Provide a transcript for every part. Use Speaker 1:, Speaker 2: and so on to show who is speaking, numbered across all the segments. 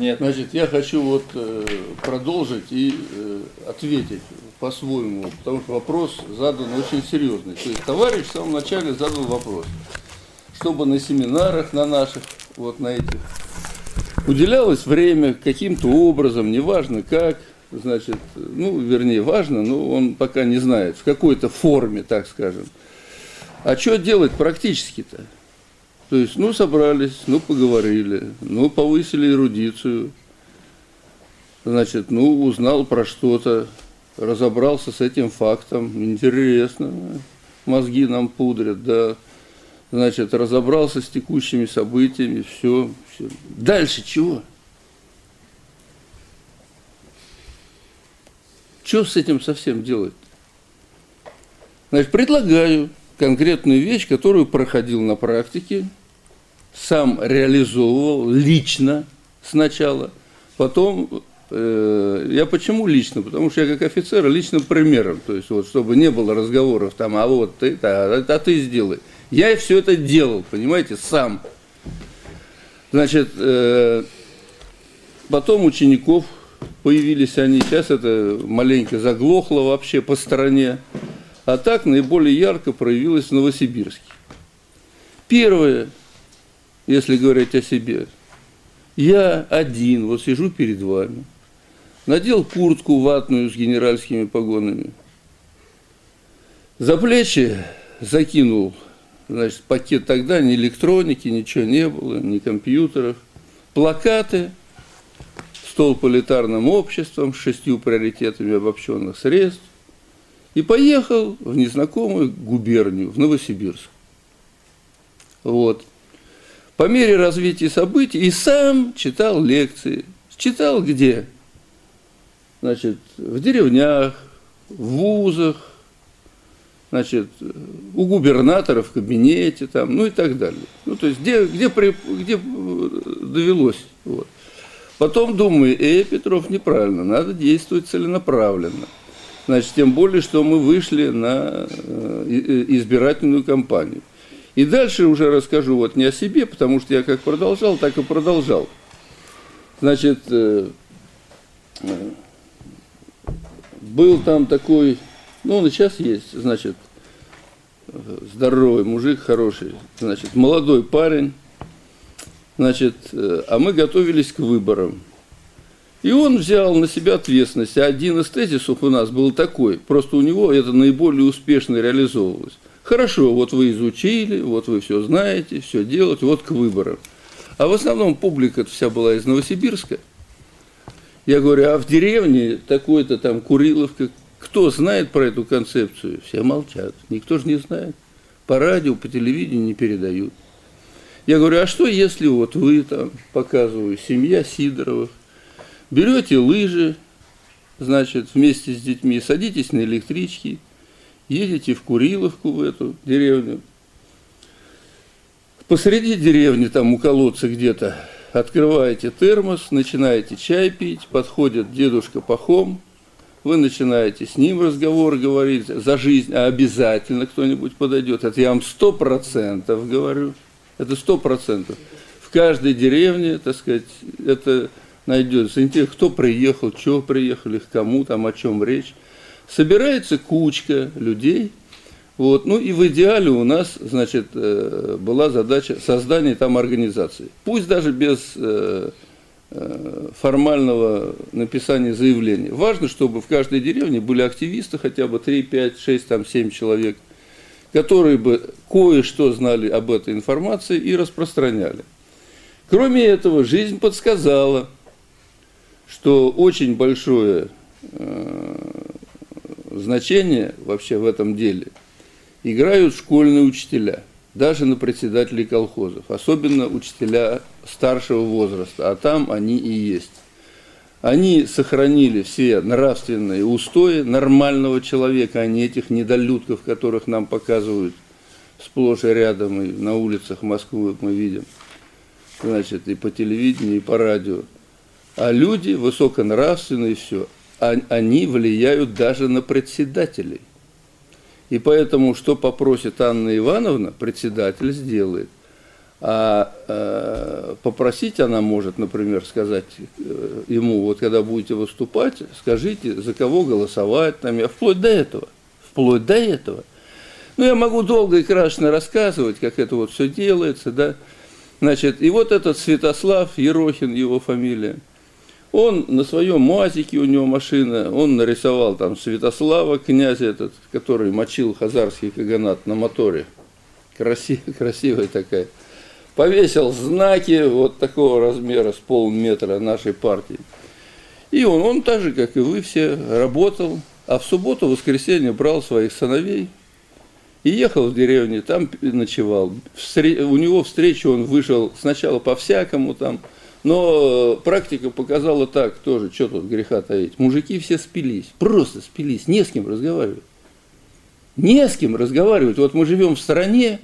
Speaker 1: Нет.
Speaker 2: Значит, я хочу вот э, продолжить и э, ответить по-своему, потому что вопрос задан очень серьезный. То есть товарищ в самом начале задал вопрос, чтобы на семинарах, на наших, вот на этих, уделялось время каким-то образом, неважно как, значит, ну, вернее, важно, но он пока не знает, в какой-то форме, так скажем. А что делать практически-то? То есть, ну, собрались, ну, поговорили, ну, повысили эрудицию, значит, ну, узнал про что-то, разобрался с этим фактом, интересно, мозги нам пудрят, да, значит, разобрался с текущими событиями, все, все. Дальше чего? Что с этим совсем делать? Значит, предлагаю конкретную вещь, которую проходил на практике, сам реализовывал лично сначала, потом э, я почему лично? Потому что я как офицер личным примером, то есть вот чтобы не было разговоров там, а вот ты, а, а ты сделай. Я все это делал, понимаете, сам. Значит, э, потом учеников появились они, сейчас это маленько заглохло вообще по стране, а так наиболее ярко проявилось в Новосибирске. Первое, если говорить о себе, я один, вот сижу перед вами, надел куртку ватную с генеральскими погонами, за плечи закинул значит, пакет тогда, ни электроники, ничего не было, ни компьютеров, плакаты, стол политарным обществом с шестью приоритетами обобщенных средств, и поехал в незнакомую губернию, в Новосибирск. Вот. По мере развития событий и сам читал лекции. Читал где? Значит, в деревнях, в вузах, значит, у губернатора в кабинете, там, ну и так далее. Ну, то есть, где, где, при, где довелось. Вот. Потом думаю, эй, Петров, неправильно, надо действовать целенаправленно. Значит, тем более, что мы вышли на э, избирательную кампанию. И дальше уже расскажу вот не о себе, потому что я как продолжал, так и продолжал. Значит, э, э, был там такой ну, он и сейчас есть, значит, здоровый мужик, хороший, значит, молодой парень, значит, а мы готовились к выборам. И он взял на себя ответственность. Один из тезисов у нас был такой, просто у него это наиболее успешно реализовывалось. Хорошо, вот вы изучили, вот вы все знаете, все делаете, вот к выборам. А в основном публика вся была из Новосибирска. Я говорю, а в деревне такой-то там Куриловка, кто знает про эту концепцию? Все молчат. Никто же не знает. По радио, по телевидению не передают. Я говорю, а что если вот вы там, показываю, семья Сидоровых, берете лыжи, значит, вместе с детьми, садитесь на электрички, едете в Куриловку, в эту деревню. Посреди деревни, там у колодца где-то, открываете термос, начинаете чай пить, подходит дедушка Пахом, вы начинаете с ним разговор говорить за жизнь, а обязательно кто-нибудь подойдет. Это я вам сто процентов говорю. Это сто процентов. В каждой деревне, так сказать, это найдется. Интересно, кто приехал, чего приехали, к кому, там, о чем речь. Собирается кучка людей. Вот. Ну и в идеале у нас, значит, э, была задача создания там организации. Пусть даже без э, Э, формального написания заявления. Важно, чтобы в каждой деревне были активисты, хотя бы 3, 5, 6, там, 7 человек, которые бы кое-что знали об этой информации и распространяли. Кроме этого, жизнь подсказала, что очень большое значение вообще в этом деле играют школьные учителя – даже на председателей колхозов, особенно учителя старшего возраста, а там они и есть. Они сохранили все нравственные устои нормального человека, а не этих недолюдков, которых нам показывают сплошь и рядом, и на улицах Москвы мы видим, значит, и по телевидению, и по радио. А люди высоконравственные, все, они влияют даже на председателей. И поэтому, что попросит Анна Ивановна, председатель сделает. А э, попросить она может, например, сказать э, ему, вот когда будете выступать, скажите, за кого голосовать, там, я вплоть до этого, вплоть до этого. Ну, я могу долго и красочно рассказывать, как это вот все делается, да. Значит, и вот этот Святослав Ерохин, его фамилия, он на своем МАЗике, у него машина, он нарисовал там Святослава, князя этот, который мочил хазарский каганат на моторе. Красивая, красивая такая повесил знаки вот такого размера с полметра нашей партии. И он, он так же, как и вы все, работал, а в субботу, воскресенье брал своих сыновей и ехал в деревню, там ночевал. У него встречу он вышел сначала по-всякому там, но практика показала так тоже, что тут греха таить. Мужики все спились, просто спились, не с кем разговаривать. Не с кем разговаривать. Вот мы живем в стране,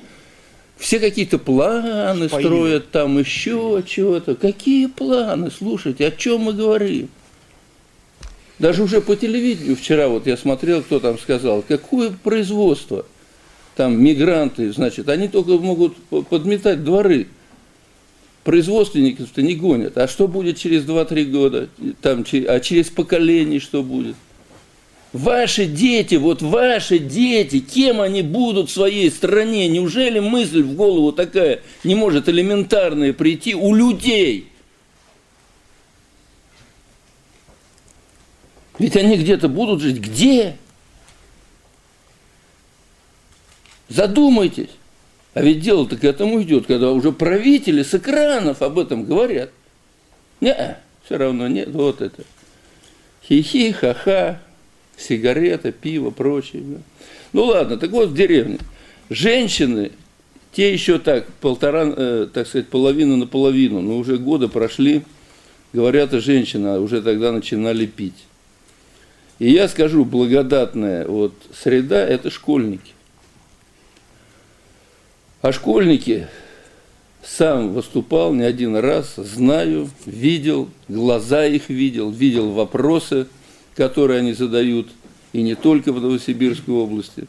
Speaker 2: все какие-то планы Поили. строят там еще чего-то. Какие планы? Слушайте, о чем мы говорим? Даже уже по телевидению вчера вот я смотрел, кто там сказал, какое производство. Там мигранты, значит, они только могут подметать дворы. Производственников-то не гонят. А что будет через 2-3 года? Там, а через поколение что будет? Ваши дети, вот ваши дети, кем они будут в своей стране? Неужели мысль в голову такая не может элементарная прийти у людей? Ведь они где-то будут жить. Где? Задумайтесь. А ведь дело-то к этому идет, когда уже правители с экранов об этом говорят. Не, все равно нет, вот это. Хи-хи, ха-ха, сигарета, пиво, прочее. Да. Ну ладно, так вот в деревне. Женщины, те еще так, полтора, э, так сказать, половина на половину, но уже годы прошли, говорят, и женщины уже тогда начинали пить. И я скажу, благодатная вот среда – это школьники. А школьники, сам выступал не один раз, знаю, видел, глаза их видел, видел вопросы – которые они задают, и не только в Новосибирской области.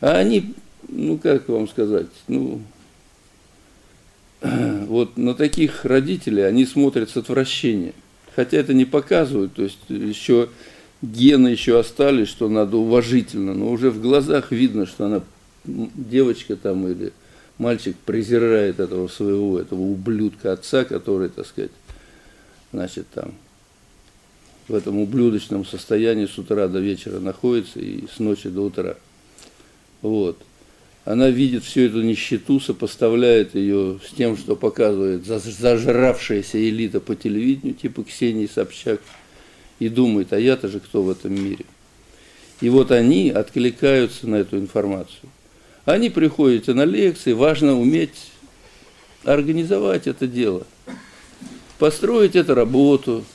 Speaker 2: А они, ну как вам сказать, ну, вот на таких родителей они смотрят с отвращением. Хотя это не показывают, то есть еще гены еще остались, что надо уважительно, но уже в глазах видно, что она девочка там или мальчик презирает этого своего, этого ублюдка отца, который, так сказать, значит, там в этом ублюдочном состоянии с утра до вечера находится и с ночи до утра. Вот. Она видит всю эту нищету, сопоставляет ее с тем, что показывает зажравшаяся элита по телевидению, типа Ксении Собчак, и думает, а я-то же кто в этом мире? И вот они откликаются на эту информацию. Они приходят на лекции, важно уметь организовать это дело, построить эту работу –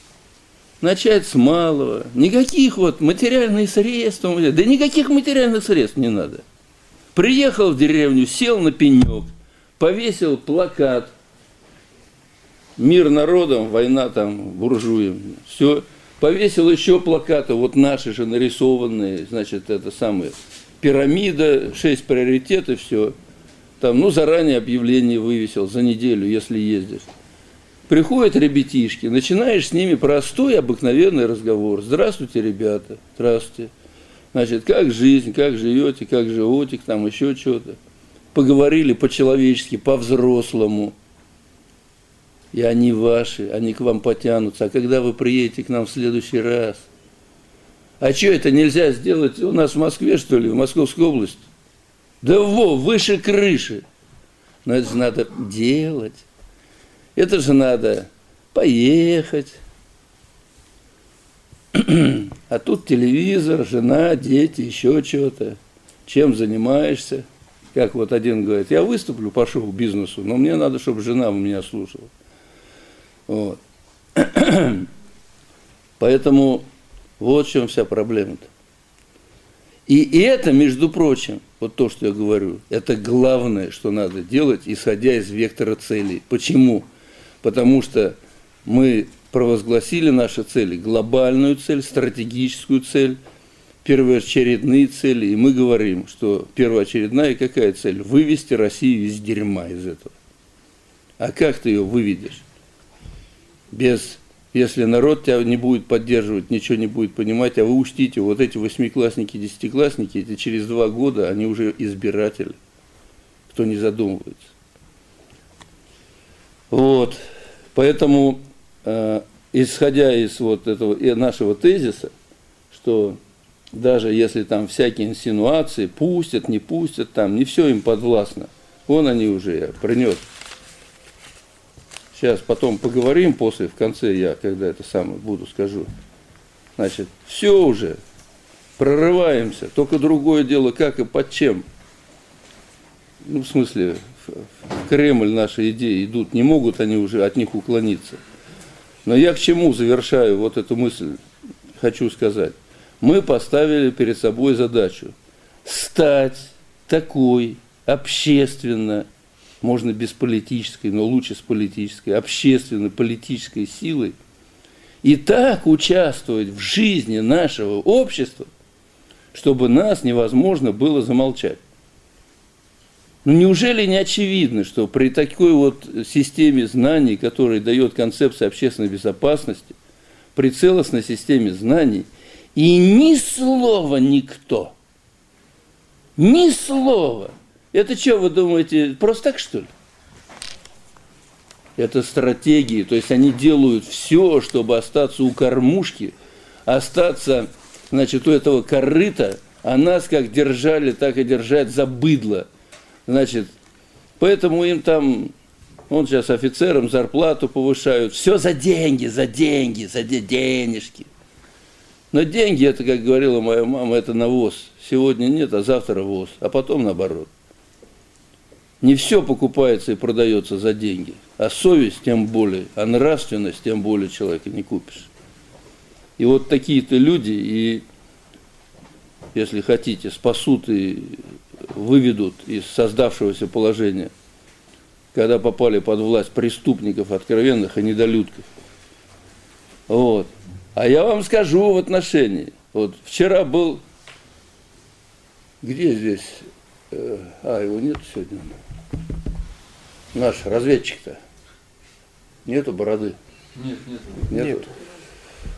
Speaker 2: начать с малого. Никаких вот материальных средств, да никаких материальных средств не надо. Приехал в деревню, сел на пенек, повесил плакат. Мир народом, война там буржуям. Все. Повесил еще плакаты, вот наши же нарисованные, значит, это самое, пирамида, шесть приоритетов, все. Там, ну, заранее объявление вывесил за неделю, если ездишь. Приходят ребятишки, начинаешь с ними простой, обыкновенный разговор. Здравствуйте, ребята, здравствуйте. Значит, как жизнь, как живете, как животик, там еще что-то. Поговорили по-человечески, по-взрослому. И они ваши, они к вам потянутся. А когда вы приедете к нам в следующий раз? А что это нельзя сделать у нас в Москве, что ли, в Московской области? Да во, выше крыши. Но это же надо делать. Это же надо поехать. А тут телевизор, жена, дети, еще что-то. Чем занимаешься? Как вот один говорит, я выступлю по шоу-бизнесу, но мне надо, чтобы жена меня слушала. Вот. Поэтому вот в чем вся проблема-то. И это, между прочим, вот то, что я говорю, это главное, что надо делать, исходя из вектора целей. Почему? потому что мы провозгласили наши цели, глобальную цель, стратегическую цель, первоочередные цели, и мы говорим, что первоочередная какая цель? Вывести Россию из дерьма из этого. А как ты ее выведешь? Без, если народ тебя не будет поддерживать, ничего не будет понимать, а вы учтите, вот эти восьмиклассники, десятиклассники, это через два года они уже избиратели, кто не задумывается. Вот, поэтому, э, исходя из вот этого нашего тезиса, что даже если там всякие инсинуации, пустят, не пустят, там не все им подвластно. Вон они уже, принес. Сейчас потом поговорим после, в конце я, когда это самое буду, скажу. Значит, все уже, прорываемся. Только другое дело, как и под чем. Ну, в смысле, в Кремль наши идеи идут, не могут они уже от них уклониться. Но я к чему завершаю вот эту мысль, хочу сказать мы поставили перед собой задачу стать такой общественно, можно без политической, но лучше с политической, общественно-политической силой, и так участвовать в жизни нашего общества, чтобы нас невозможно было замолчать. Ну неужели не очевидно, что при такой вот системе знаний, которая дает концепция общественной безопасности, при целостной системе знаний – и ни слова никто. Ни слова. Это что, вы думаете, просто так, что ли? Это стратегии, то есть они делают все, чтобы остаться у кормушки, остаться, значит, у этого корыта, а нас как держали, так и держать за быдло. Значит, поэтому им там, он сейчас офицерам зарплату повышают, все за деньги, за деньги, за денежки. Но деньги, это, как говорила моя мама, это навоз. Сегодня нет, а завтра воз. А потом наоборот. Не все покупается и продается за деньги. А совесть тем более, а нравственность тем более человека не купишь. И вот такие-то люди, и, если хотите, спасут и выведут из создавшегося положения, когда попали под власть преступников откровенных и недолюдков. Вот. А я вам скажу в отношении. Вот вчера был... Где здесь? Э, а, его нет сегодня. Наш разведчик-то. Нету бороды?
Speaker 1: Нет, нет.
Speaker 2: Нету. Нет.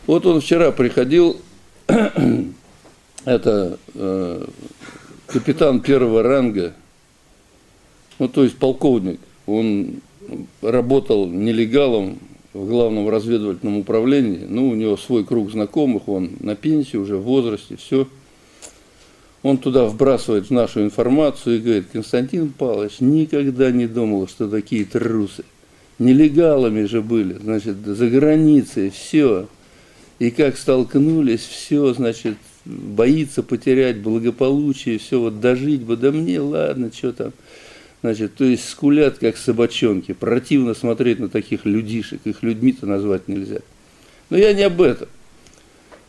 Speaker 2: Вот он вчера приходил, это э, капитан первого ранга, ну то есть полковник, он работал нелегалом в главном разведывательном управлении. Ну, у него свой круг знакомых, он на пенсии уже, в возрасте, все. Он туда вбрасывает нашу информацию и говорит, Константин Павлович, никогда не думал, что такие трусы. Нелегалами же были, значит, за границей, все. И как столкнулись, все, значит, боится потерять благополучие, все, вот дожить бы, да мне, ладно, что там. Значит, то есть скулят, как собачонки. Противно смотреть на таких людишек. Их людьми-то назвать нельзя. Но я не об этом.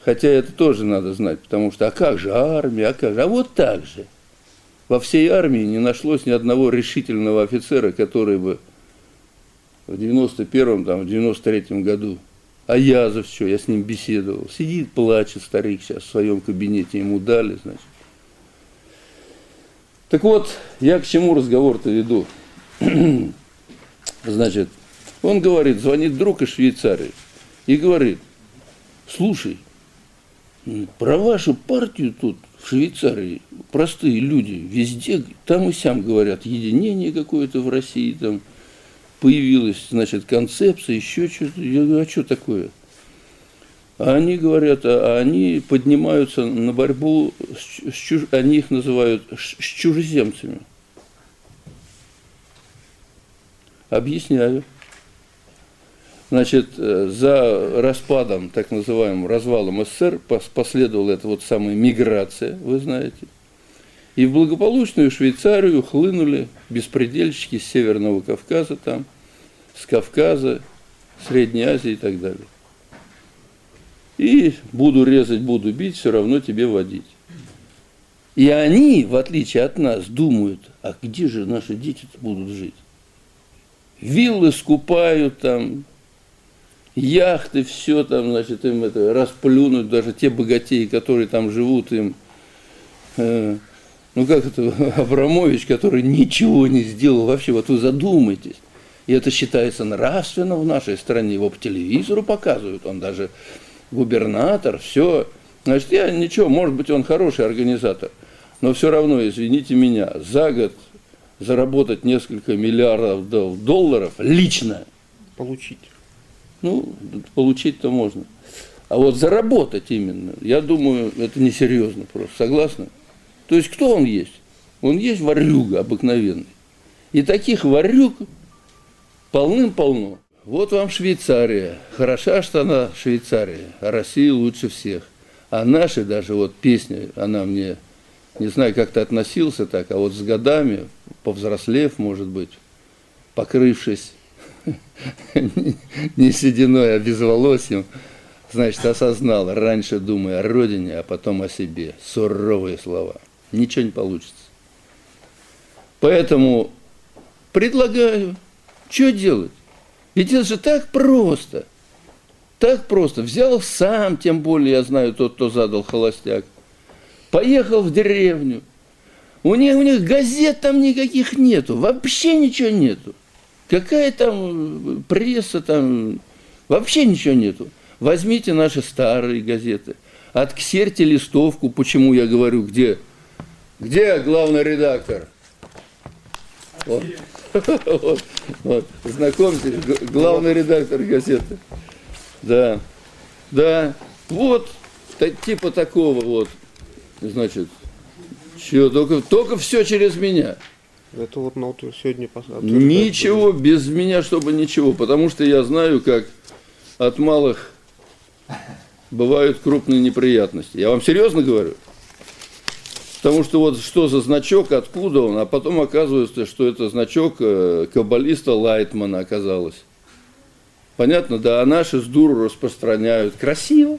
Speaker 2: Хотя это тоже надо знать, потому что, а как же армия, а как же? А вот так же. Во всей армии не нашлось ни одного решительного офицера, который бы в 91-м, там, в 93-м году, а Язов что, я с ним беседовал, сидит, плачет старик сейчас в своем кабинете, ему дали, значит, так вот, я к чему разговор-то веду? Значит, он говорит, звонит друг из Швейцарии и говорит, слушай, про вашу партию тут в Швейцарии простые люди везде, там и сям говорят, единение какое-то в России, там появилась, значит, концепция, еще что-то. Я говорю, а что такое? А они говорят, а они поднимаются на борьбу, с, чуж... они их называют с чужеземцами. Объясняю. Значит, э, за распадом, так называемым развалом СССР, последовала эта вот самая миграция, вы знаете. И в благополучную Швейцарию хлынули беспредельщики с Северного Кавказа там, с Кавказа, Средней Азии и так далее. И буду резать, буду бить, все равно тебе водить. И они, в отличие от нас, думают, а где же наши дети будут жить? Виллы скупают там, яхты, все там, значит, им это расплюнуть, даже те богатеи, которые там живут, им, э, ну как это, Абрамович, который ничего не сделал вообще, вот вы задумайтесь, И это считается нравственно в нашей стране. Его по телевизору показывают, он даже губернатор, все. Значит, я ничего, может быть, он хороший организатор, но все равно, извините меня, за год заработать несколько миллиардов долларов лично.
Speaker 1: Получить.
Speaker 2: Ну, получить-то можно. А вот заработать именно, я думаю, это несерьезно просто. Согласны? То есть кто он есть? Он есть варюга обыкновенный. И таких варюг полным-полно. Вот вам Швейцария. Хороша, что она Швейцария, а Россия лучше всех. А наши даже вот песня, она мне, не знаю, как ты относился так, а вот с годами, повзрослев, может быть, покрывшись не сединой, а безволосием, значит, осознал, раньше думая о родине, а потом о себе. Суровые слова. Ничего не получится. Поэтому предлагаю, что делать? Ведь это же так просто. Так просто. Взял сам, тем более, я знаю, тот, кто задал холостяк. Поехал в деревню. У них, у них газет там никаких нету. Вообще ничего нету. Какая там пресса там, вообще ничего нету. Возьмите наши старые газеты. Отксерьте листовку, почему я говорю, где, где главный редактор? Вот. Вот, вот. Знакомьтесь, главный редактор газеты. Да, да, вот, типа такого вот, значит, что, только, только все через меня.
Speaker 1: Это вот на сегодня
Speaker 2: Ничего, без меня, чтобы ничего, потому что я знаю, как от малых бывают крупные неприятности. Я вам серьезно говорю? Потому что вот что за значок, откуда он, а потом оказывается, что это значок э, каббалиста Лайтмана оказалось. Понятно, да, а наши с дуру распространяют. Красиво.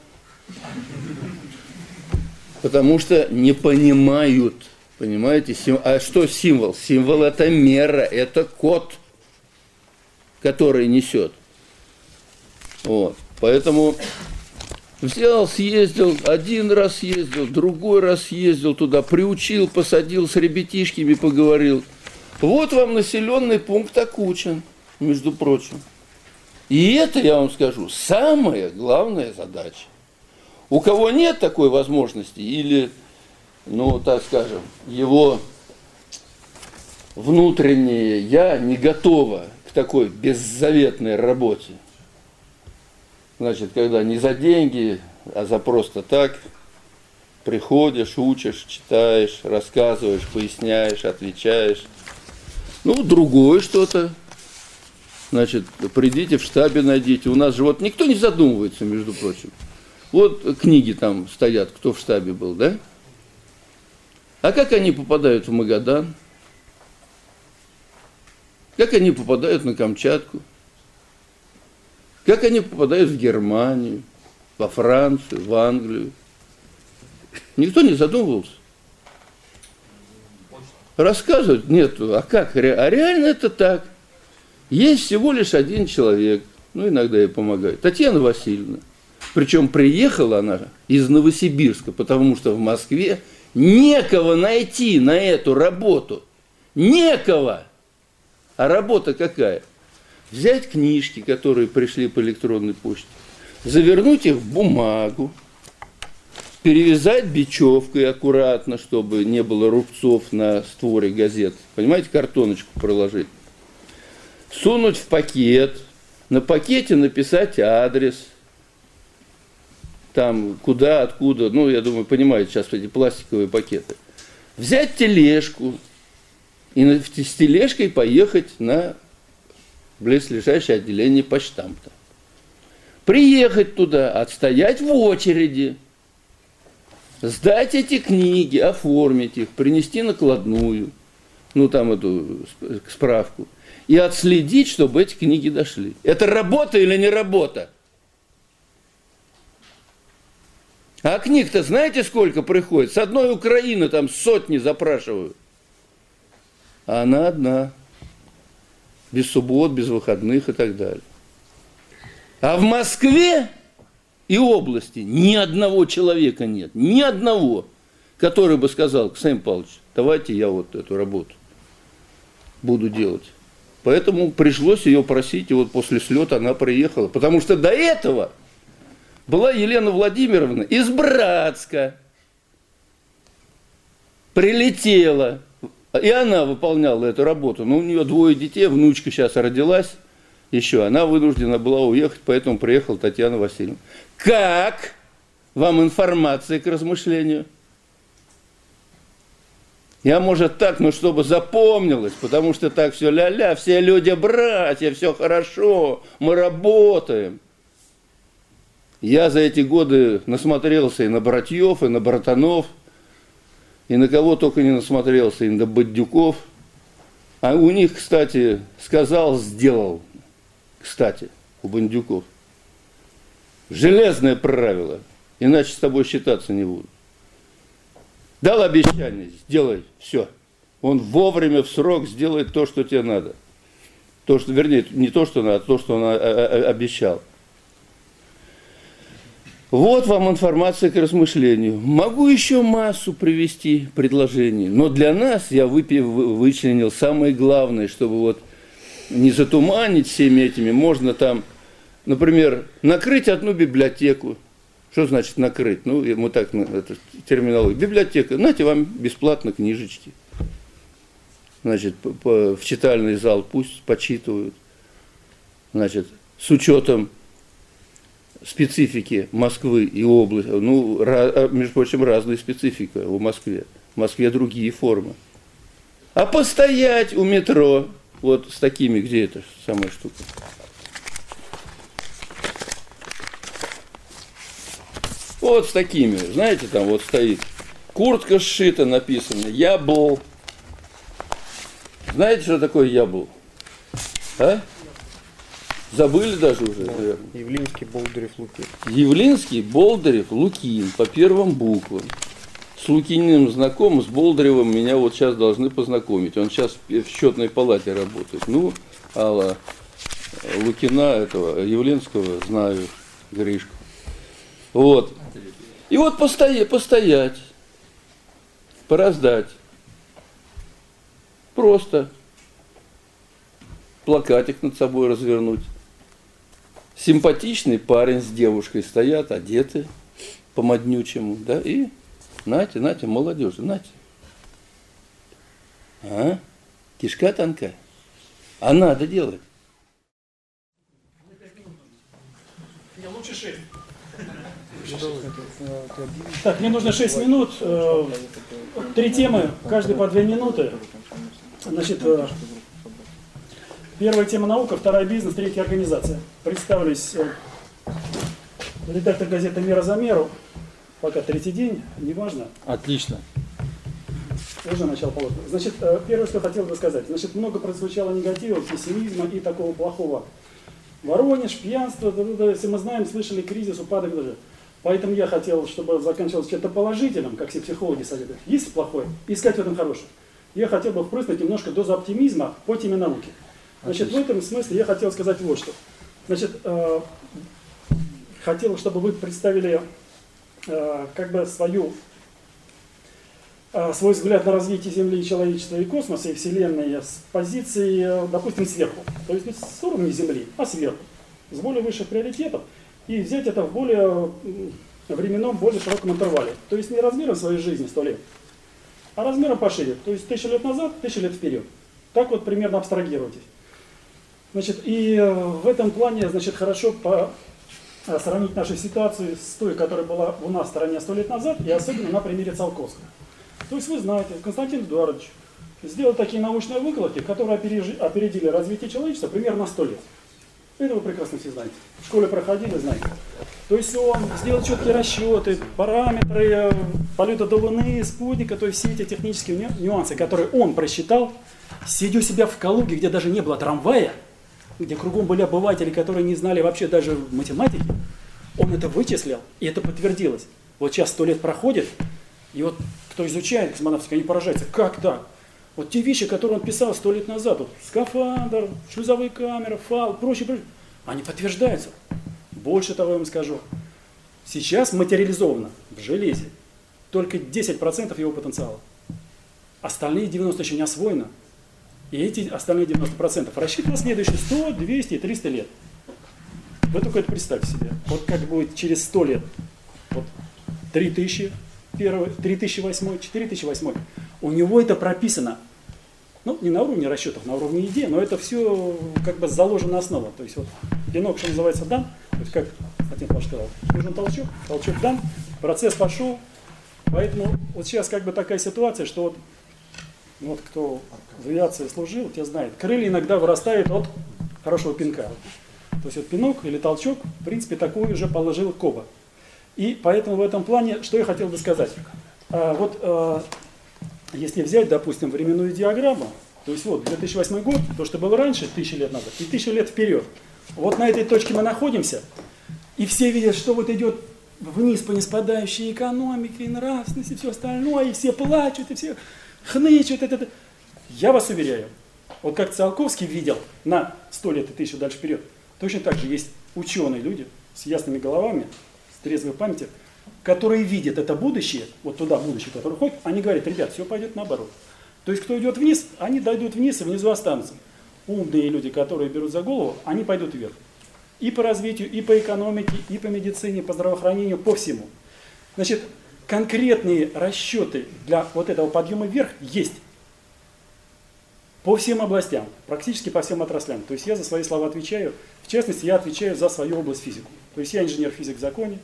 Speaker 2: Потому что не понимают – Понимаете? А что символ? Символ – это мера, это код, который несет. Вот. Поэтому взял, съездил, один раз съездил, другой раз съездил туда, приучил, посадил с ребятишками, поговорил. Вот вам населенный пункт Акучин, между прочим. И это, я вам скажу, самая главная задача. У кого нет такой возможности или ну, так скажем, его внутреннее «я» не готово к такой беззаветной работе. Значит, когда не за деньги, а за просто так, приходишь, учишь, читаешь, рассказываешь, поясняешь, отвечаешь. Ну, другое что-то. Значит, придите в штабе, найдите. У нас же вот никто не задумывается, между прочим. Вот книги там стоят, кто в штабе был, да? А как они попадают в Магадан? Как они попадают на Камчатку? Как они попадают в Германию, во Францию, в Англию? Никто не задумывался. Рассказывают, нет, а как? А реально это так. Есть всего лишь один человек, ну иногда и помогает, Татьяна Васильевна. Причем приехала она из Новосибирска, потому что в Москве Некого найти на эту работу. Некого. А работа какая? Взять книжки, которые пришли по электронной почте, завернуть их в бумагу, перевязать бечевкой аккуратно, чтобы не было рубцов на створе газет. Понимаете, картоночку проложить. Сунуть в пакет, на пакете написать адрес – там куда, откуда, ну, я думаю, понимаете сейчас эти пластиковые пакеты. Взять тележку и с тележкой поехать на близлежащее отделение почтамта. Приехать туда, отстоять в очереди, сдать эти книги, оформить их, принести накладную, ну там эту справку, и отследить, чтобы эти книги дошли. Это работа или не работа? А книг-то знаете, сколько приходит? С одной Украины там сотни запрашивают. А она одна. Без суббот, без выходных и так далее. А в Москве и области ни одного человека нет. Ни одного, который бы сказал, Ксен Павлович, давайте я вот эту работу буду делать. Поэтому пришлось ее просить, и вот после слета она приехала. Потому что до этого была Елена Владимировна из Братска. Прилетела. И она выполняла эту работу. Но у нее двое детей, внучка сейчас родилась еще. Она вынуждена была уехать, поэтому приехала Татьяна Васильевна. Как вам информация к размышлению? Я, может, так, но чтобы запомнилось, потому что так все ля-ля, все люди братья, все хорошо, мы работаем. Я за эти годы насмотрелся и на братьев, и на братанов, и на кого только не насмотрелся, и на бандюков. А у них, кстати, сказал, сделал, кстати, у бандюков. Железное правило, иначе с тобой считаться не будут. Дал обещание, сделай все. Он вовремя, в срок сделает то, что тебе надо. То, что, вернее, не то, что надо, а то, что он а, а, обещал. Вот вам информация к размышлению. Могу еще массу привести предложений, но для нас я вычленил самое главное, чтобы вот не затуманить всеми этими, можно там, например, накрыть одну библиотеку, что значит накрыть? Ну, мы так, это терминология. Библиотека, знаете, вам бесплатно книжечки. Значит, в читальный зал пусть почитывают. Значит, с учетом специфики Москвы и области, ну, а, между прочим, разная специфика в Москве. В Москве другие формы. А постоять у метро, вот с такими, где это самая штука? Вот с такими, знаете, там вот стоит. Куртка сшита, написано, ябл. Знаете, что такое ябл? А? Забыли даже уже, наверное.
Speaker 1: Явлинский, Болдырев, Лукин.
Speaker 2: Явлинский, Болдырев, Лукин по первым буквам. С Лукининым знаком, с Болдыревым меня вот сейчас должны познакомить. Он сейчас в счетной палате работает. Ну, Алла, Лукина этого, Явлинского знаю, Гришку. Вот. И вот постоять, постоять, пораздать. Просто плакатик над собой развернуть. Симпатичный парень с девушкой стоят, одеты по моднючему, да, и нате, нате, молодежь, нате. А? Кишка тонкая. А надо делать.
Speaker 3: Не, лучше шесть. Так, мне нужно 6 минут. Э, три темы, каждый по 2 минуты. Значит, э, первая тема наука, вторая бизнес, третья организация. Представлюсь э, редактор газеты «Мера за меру». Пока третий день, неважно.
Speaker 2: Отлично.
Speaker 3: Уже начало положено. Значит, первое, что хотел бы сказать. Значит, много прозвучало негатива, пессимизма и такого плохого. Воронеж, пьянство, если мы знаем, слышали кризис, упадок даже. Поэтому я хотел, чтобы закончилось чем-то положительным, как все психологи советуют. Есть плохое, искать в этом хорошее. Я хотел бы впрыснуть немножко дозу оптимизма по теме науки. Значит, в этом смысле я хотел сказать вот что. Значит, э, хотел, чтобы вы представили э, как бы свою, э, свой взгляд на развитие Земли, человечества и космоса, и Вселенной с позиции, э, допустим, сверху. То есть не с уровня Земли, а сверху. С более высших приоритетов и взять это в более временном, более широком интервале. То есть не размером своей жизни сто лет, а размером пошире. То есть тысячу лет назад, тысячу лет вперед. Так вот примерно абстрагируйтесь. Значит, и э, в этом плане, значит, хорошо по, э, сравнить нашу ситуацию с той, которая была у нас в стране сто лет назад, и особенно на примере Циолковского. То есть вы знаете, Константин Эдуардович сделал такие научные выкладки, которые опередили развитие человечества примерно 100 лет. Это вы прекрасно все знаете. В школе проходили, знаете. То есть он сделал четкие расчеты, параметры э, полета до Луны, спутника, то есть все эти технические нюансы, которые он просчитал, сидя у себя в Калуге, где даже не было трамвая, где кругом были обыватели, которые не знали вообще даже математики, он это вычислил, и это подтвердилось. Вот сейчас сто лет проходит, и вот кто изучает космонавтику, они поражаются, как так? Вот те вещи, которые он писал сто лет назад, вот, скафандр, шлюзовые камеры, фал, прочее, прочее, они подтверждаются. Больше того я вам скажу. Сейчас материализовано в железе только 10% его потенциала. Остальные 90% еще не освоено. И эти остальные 90% рассчитывал следующие 100, 200 и 300 лет. Вы только это представьте себе. Вот как будет через 100 лет. Вот 3000, 3008, 4008. У него это прописано. Ну, не на уровне расчетов, на уровне идеи, но это все как бы заложена основа. То есть вот пинок, что называется, дан, то есть как Константин Павлович сказал, нужен толчок, толчок дан, процесс пошел. Поэтому вот сейчас как бы такая ситуация, что вот, вот кто в авиации служил, те знает, крылья иногда вырастают от хорошего пинка. То есть вот пинок или толчок, в принципе, такой уже положил Коба. И поэтому в этом плане, что я хотел бы сказать. А, вот а, если взять, допустим, временную диаграмму, то есть вот 2008 год, то, что было раньше, тысячи лет назад, и тысячи лет вперед. Вот на этой точке мы находимся, и все видят, что вот идет вниз по неспадающей экономике, и нравственности, и все остальное, и все плачут, и все хнычут. Это, это. Я вас уверяю, вот как Циолковский видел на сто лет и тысячу дальше вперед, точно так же есть ученые люди с ясными головами, с трезвой памятью, которые видят это будущее, вот туда будущее, которое ходит, они говорят, ребят, все пойдет наоборот. То есть, кто идет вниз, они дойдут вниз и внизу останутся. Умные люди, которые берут за голову, они пойдут вверх. И по развитию, и по экономике, и по медицине, по здравоохранению, по всему. Значит, конкретные расчеты для вот этого подъема вверх есть. По всем областям, практически по всем отраслям. То есть я за свои слова отвечаю. В частности, я отвечаю за свою область физику. То есть я инженер-физик в законе,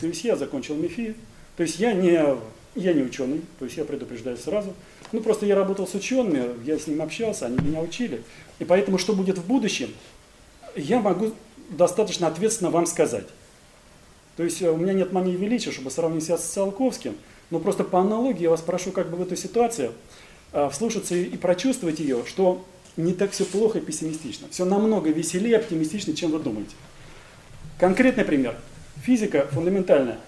Speaker 3: то есть я закончил МИФИ, то есть я не, я не ученый, то есть я предупреждаю сразу. Ну просто я работал с учеными, я с ним общался, они меня учили. И поэтому, что будет в будущем, я могу достаточно ответственно вам сказать. То есть э, у меня нет мании величия, чтобы сравнить себя с Циолковским, но просто по аналогии я вас прошу как бы в эту ситуацию э, вслушаться и прочувствовать ее, что не так все плохо и пессимистично. Все намного веселее и оптимистичнее, чем вы думаете. Конкретный пример физика фундаментальная.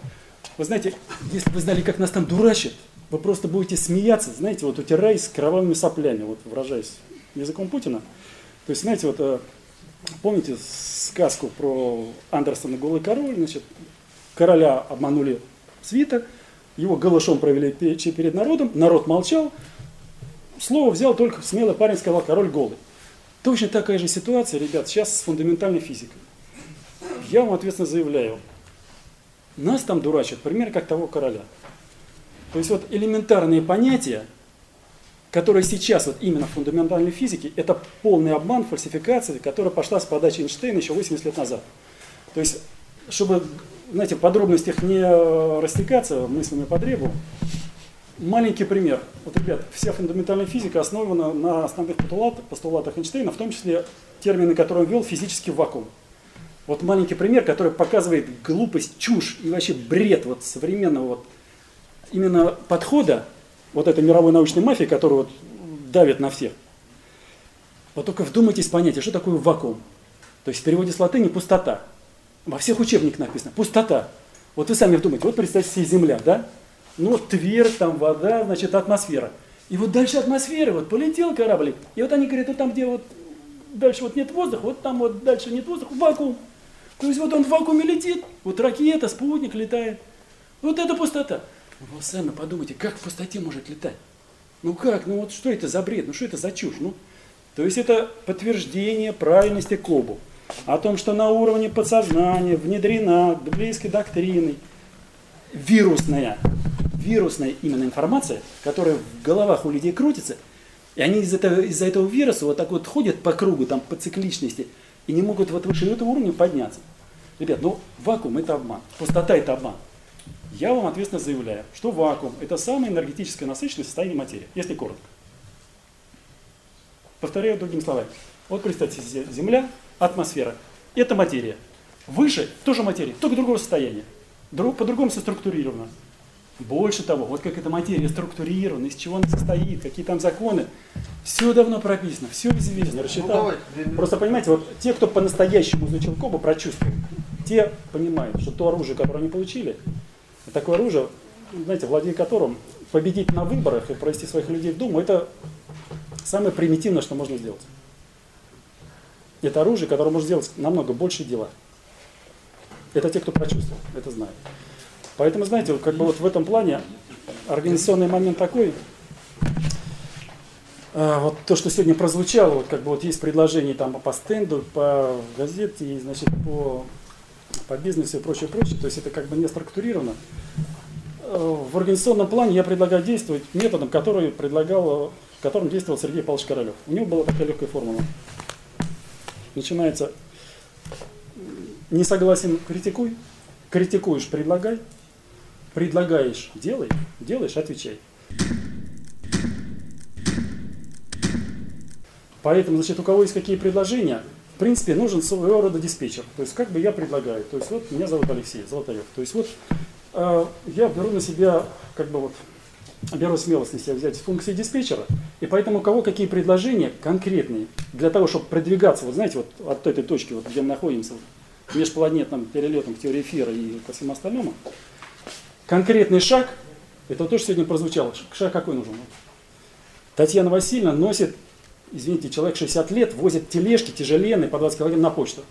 Speaker 3: Вы знаете, если бы знали, как нас там дурачат, вы просто будете смеяться, знаете, вот утираясь с кровавыми соплями, вот выражаясь языком Путина. То есть, знаете, вот э, помните сказку про Андерсона «Голый король», значит, короля обманули свита, его голышом провели перед народом, народ молчал, слово взял только смелый парень, сказал «король голый». Точно такая же ситуация, ребят, сейчас с фундаментальной физикой. Я вам ответственно заявляю, нас там дурачат, пример как того короля. То есть вот элементарные понятия, которые сейчас вот именно в фундаментальной физике, это полный обман, фальсификация, которая пошла с подачи Эйнштейна еще 80 лет назад. То есть, чтобы, знаете, в подробностях не растекаться мыслями по древу, маленький пример. Вот, ребят, вся фундаментальная физика основана на основных постулатах, постулатах Эйнштейна, в том числе термины, которые он ввел, физический вакуум. Вот маленький пример, который показывает глупость, чушь и вообще бред вот современного вот именно подхода вот этой мировой научной мафии, которая вот давит на всех. Вот только вдумайтесь понятие, что такое вакуум. То есть в переводе с латыни пустота. Во всех учебниках написано пустота. Вот вы сами вдумайте, вот представьте себе Земля, да? Ну вот твердь, там вода, значит атмосфера. И вот дальше атмосферы, вот полетел кораблик. И вот они говорят, вот там, где вот дальше вот нет воздуха, вот там вот дальше нет воздуха, вакуум. То есть вот он в вакууме летит, вот ракета, спутник летает. Вот это пустота. Вы сами подумайте, как в пустоте может летать? Ну как, ну вот что это за бред, ну что это за чушь? Ну, то есть это подтверждение правильности Кобу. О том, что на уровне подсознания внедрена библейской доктрины вирусная, вирусная именно информация, которая в головах у людей крутится, и они из-за этого, из этого вируса вот так вот ходят по кругу, там, по цикличности, и не могут вот выше этого уровня подняться. Ребят, ну вакуум это обман, пустота это обман. Я вам ответственно заявляю, что вакуум это самое энергетическое насыщенное состояние материи, если коротко. Повторяю другими словами. Вот представьте Земля, атмосфера, это материя. Выше тоже материя, только другого состояния. Друг, по-другому соструктурировано. Больше того, вот как эта материя структурирована, из чего она состоит, какие там законы, все давно прописано, все известно, рассчитал. Ну, Просто понимаете, вот те, кто по-настоящему изучил Кобу, прочувствовали, те понимают, что то оружие, которое они получили, такое оружие, знаете, владея которым победить на выборах и провести своих людей в Думу, это самое примитивное, что можно сделать. Это оружие, которое может сделать намного больше дела. Это те, кто прочувствовал, это знают. Поэтому, знаете, как бы вот в этом плане организационный момент такой. А, вот то, что сегодня прозвучало, вот как бы вот есть предложение там по стенду, по газете, и, значит, по, по бизнесу и прочее, прочее, то есть это как бы не структурировано. Э, В организационном плане я предлагаю действовать методом, который предлагал, которым действовал Сергей Павлович Королев. У него была такая легкая формула. Начинается не согласен, критикуй, критикуешь, предлагай, предлагаешь, делай, делаешь, отвечай. Поэтому, значит, у кого есть какие предложения, в принципе, нужен своего рода диспетчер. То есть, как бы я предлагаю. То есть, вот меня зовут Алексей Золотарев. То есть, вот э, я беру на себя, как бы вот, беру смелость на себя взять функции диспетчера. И поэтому у кого какие предложения конкретные для того, чтобы продвигаться, вот знаете, вот от этой точки, вот, где мы находимся, межпланетным перелетом к теории эфира и ко всему остальному, конкретный шаг, это то, что сегодня прозвучало. Шаг какой нужен? Татьяна Васильевна носит извините, человек 60 лет возит тележки тяжеленные по 20 килограмм на почту.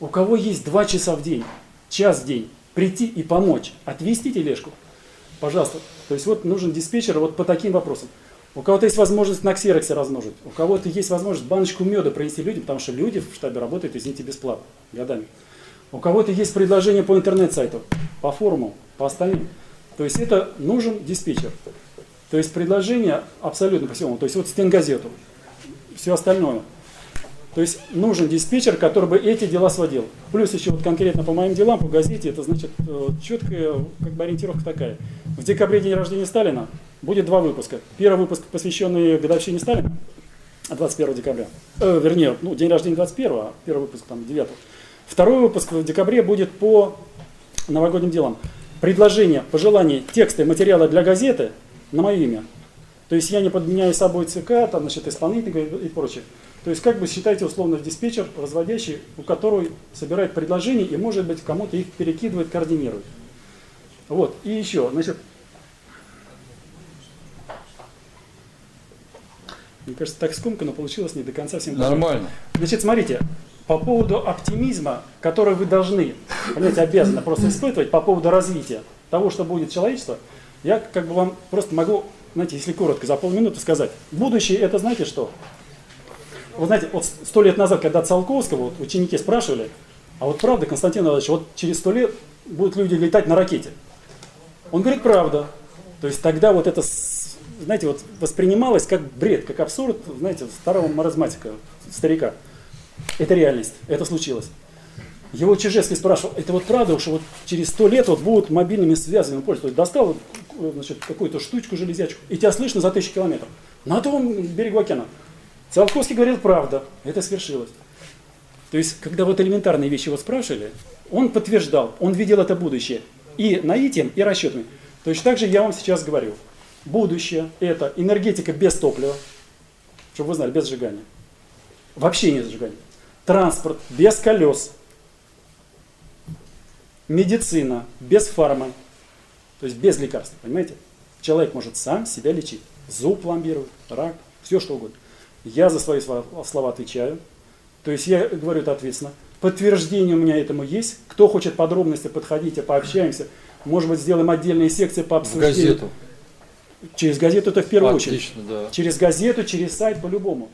Speaker 3: У кого есть 2 часа в день, час в день, прийти и помочь, отвезти тележку, пожалуйста. То есть вот нужен диспетчер вот по таким вопросам. У кого-то есть возможность на ксероксе размножить, у кого-то есть возможность баночку меда принести людям, потому что люди в штабе работают, извините, бесплатно, годами. У кого-то есть предложение по интернет-сайту, по форуму, по остальным. То есть это нужен диспетчер. То есть предложение абсолютно по всему. То есть вот стенгазету, все остальное. То есть нужен диспетчер, который бы эти дела сводил. Плюс еще вот конкретно по моим делам, по газете, это значит э, четкая как бы ориентировка такая. В декабре день рождения Сталина будет два выпуска. Первый выпуск, посвященный годовщине Сталина, 21 декабря. Э, вернее, ну, день рождения 21, а первый выпуск там 9. Второй выпуск в декабре будет по новогодним делам. Предложение, пожелания, тексты, материалы для газеты на мое имя. То есть я не подменяю собой ЦК, там, значит, исполнитель и прочее. То есть как бы считайте условно диспетчер, разводящий, у которого собирает предложения и может быть кому-то их перекидывает, координирует. Вот, и еще, значит, мне кажется, так скомка, но получилось не до конца всем.
Speaker 2: Нормально.
Speaker 3: Значит, смотрите, по поводу оптимизма, который вы должны, понимаете, обязаны просто испытывать по поводу развития того, что будет человечество, я как бы вам просто могу, знаете, если коротко, за полминуты сказать. Будущее это знаете что? Вы знаете, вот сто лет назад, когда Циолковского вот, ученики спрашивали, а вот правда, Константин Иванович, вот через сто лет будут люди летать на ракете. Он говорит, правда. То есть тогда вот это, знаете, вот воспринималось как бред, как абсурд, знаете, старого маразматика, старика. Это реальность, это случилось. Его Чижевский спрашивал, это вот правда, что вот через сто лет вот будут мобильными связями пользоваться. Достал значит, какую-то штучку, железячку, и тебя слышно за тысячу километров. На том берегу океана. Циолковский говорил правда, это свершилось. То есть, когда вот элементарные вещи его спрашивали, он подтверждал, он видел это будущее и наитием, и расчетами. Точно так же я вам сейчас говорю. Будущее – это энергетика без топлива, чтобы вы знали, без сжигания. Вообще не сжигания. Транспорт без колес. Медицина без фармы. То есть без лекарств, понимаете? Человек может сам себя лечить. Зуб пломбировать, рак, все что угодно. Я за свои слова отвечаю. То есть я говорю это ответственно. Подтверждение у меня этому есть. Кто хочет подробности, подходите, пообщаемся. Может быть, сделаем отдельные секции по обсуждению.
Speaker 2: В газету.
Speaker 3: Через газету это в первую
Speaker 2: Отлично,
Speaker 3: очередь.
Speaker 2: да.
Speaker 3: Через газету, через сайт, по-любому.